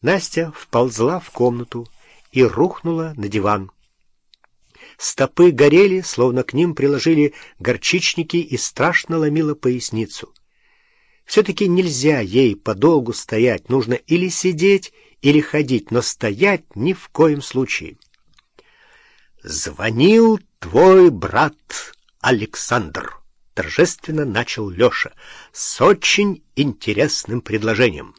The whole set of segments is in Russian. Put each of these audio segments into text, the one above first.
Настя вползла в комнату и рухнула на диван. Стопы горели, словно к ним приложили горчичники и страшно ломило поясницу. Все-таки нельзя ей подолгу стоять, нужно или сидеть, или ходить, но стоять ни в коем случае. «Звонил твой брат Александр», — торжественно начал Леша, с очень интересным предложением.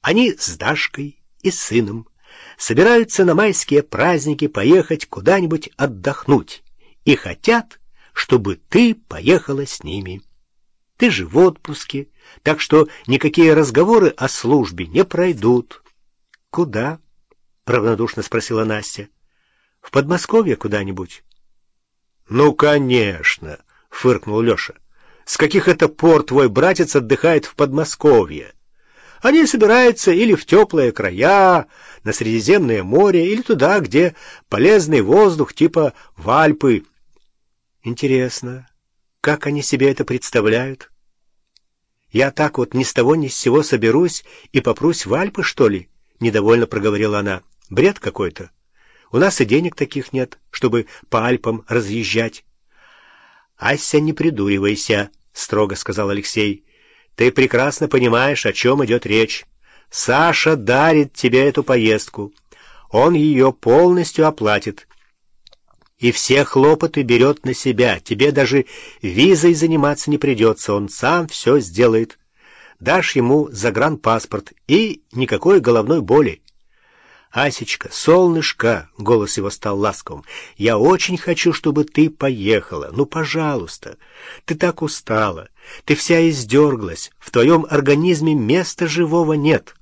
Они с Дашкой и сыном собираются на майские праздники поехать куда-нибудь отдохнуть и хотят, чтобы ты поехала с ними. Ты же в отпуске, так что никакие разговоры о службе не пройдут. — Куда? — равнодушно спросила Настя. — В Подмосковье куда-нибудь? — Ну, конечно, — фыркнул Леша. — С каких это пор твой братец отдыхает в Подмосковье? Они собираются или в теплые края, на Средиземное море, или туда, где полезный воздух типа в Альпы. Интересно, как они себе это представляют? Я так вот ни с того ни с сего соберусь и попрусь в Альпы, что ли? Недовольно проговорила она. Бред какой-то. У нас и денег таких нет, чтобы по Альпам разъезжать. Ася, не придуривайся, строго сказал Алексей. Ты прекрасно понимаешь, о чем идет речь. Саша дарит тебе эту поездку. Он ее полностью оплатит и все хлопоты берет на себя. Тебе даже визой заниматься не придется, он сам все сделает. Дашь ему загранпаспорт и никакой головной боли. «Асечка, солнышко!» — голос его стал ласковым. «Я очень хочу, чтобы ты поехала. Ну, пожалуйста. Ты так устала. Ты вся издерглась. В твоем организме места живого нет.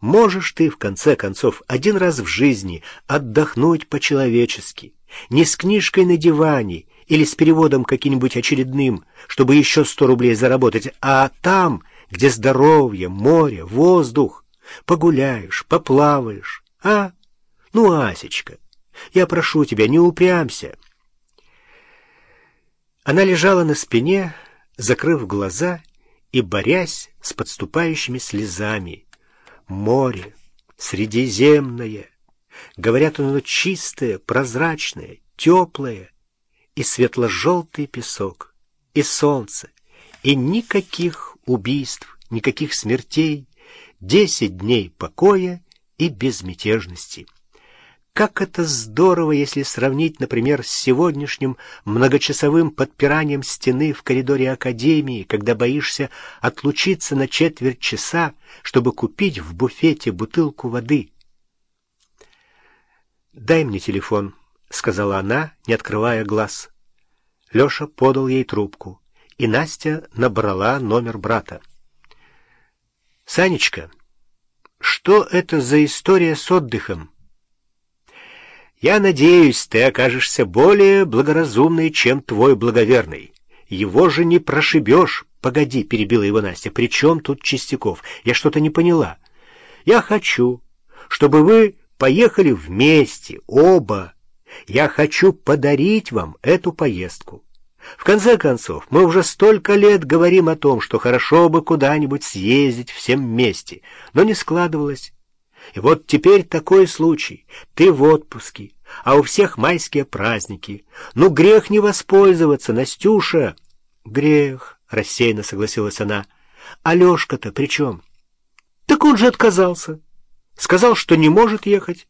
Можешь ты, в конце концов, один раз в жизни отдохнуть по-человечески не с книжкой на диване или с переводом каким-нибудь очередным, чтобы еще сто рублей заработать, а там, где здоровье, море, воздух, погуляешь, поплаваешь, а? Ну, Асечка, я прошу тебя, не упрямся. Она лежала на спине, закрыв глаза и борясь с подступающими слезами. Море, Средиземное — Говорят, оно чистое, прозрачное, теплое, и светло-желтый песок, и солнце, и никаких убийств, никаких смертей, десять дней покоя и безмятежности. Как это здорово, если сравнить, например, с сегодняшним многочасовым подпиранием стены в коридоре Академии, когда боишься отлучиться на четверть часа, чтобы купить в буфете бутылку воды — «Дай мне телефон», — сказала она, не открывая глаз. Леша подал ей трубку, и Настя набрала номер брата. «Санечка, что это за история с отдыхом?» «Я надеюсь, ты окажешься более благоразумной, чем твой благоверный. Его же не прошибешь». «Погоди», — перебила его Настя, — «при чем тут Чистяков? Я что-то не поняла. Я хочу, чтобы вы Поехали вместе, оба. Я хочу подарить вам эту поездку. В конце концов, мы уже столько лет говорим о том, что хорошо бы куда-нибудь съездить всем вместе, но не складывалось. И вот теперь такой случай. Ты в отпуске, а у всех майские праздники. Ну, грех не воспользоваться, Настюша. Грех, рассеянно согласилась она. Алешка-то при чем? Так он же отказался. Сказал, что не может ехать.